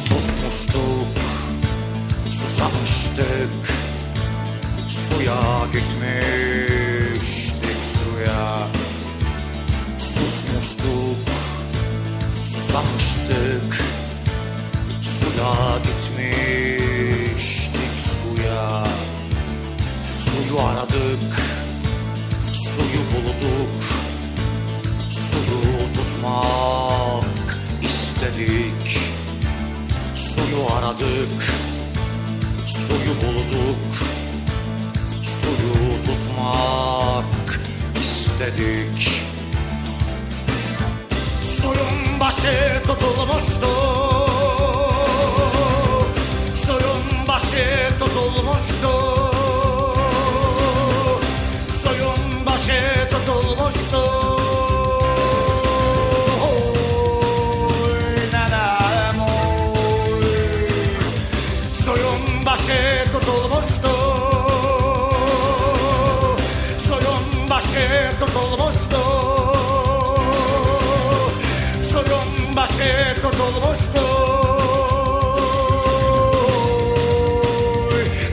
Susmuştuk, susamıştık. Suya gitmiştik suya. Susmuştuk, susamıştık. Suya gitmiştik suya. Suyu aradık, suyu bulduk. Suyu aradık, suyu bulduk Suyu tutmak istedik. Suyun başı tutulmuştu Suyun başı tutulmuştu başı tutulmuştu. Suyun başı tutulmuştu. Suyun başı tutulmuştu.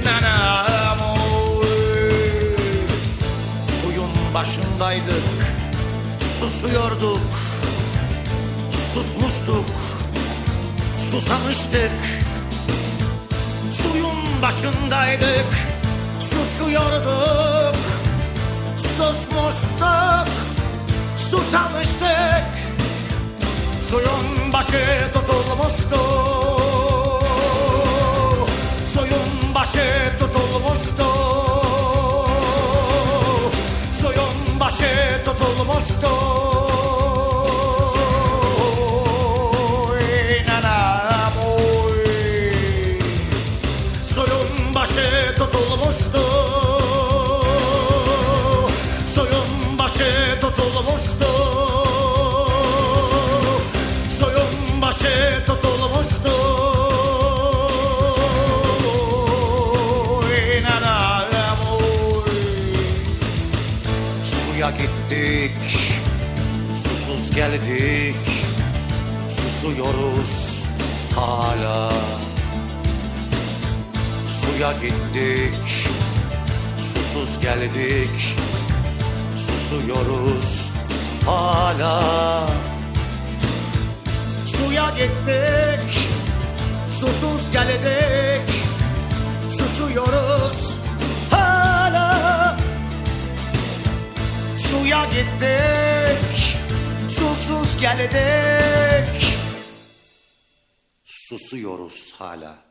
Nenem. Suyun başındaydık Susuyorduk Susmuştuk Susamıştık Suyun başındaydık Susuyorduk. Susmuştuk Susamıştık. Suyun başı tutulmuştu. Suyun başı tutulmuştu. Suyun başı tutulmuştu Suyun başı tutulmuştu. Suyun başı tutulmuştu. Suyun başı tutulmuştu. Suya gittik Susuz geldik Susuyoruz hala Suya gittik, susuz geldik, susuyoruz hala. Suya gittik, susuz geldik, susuyoruz hala. Suya gittik, susuz geldik, susuyoruz hala.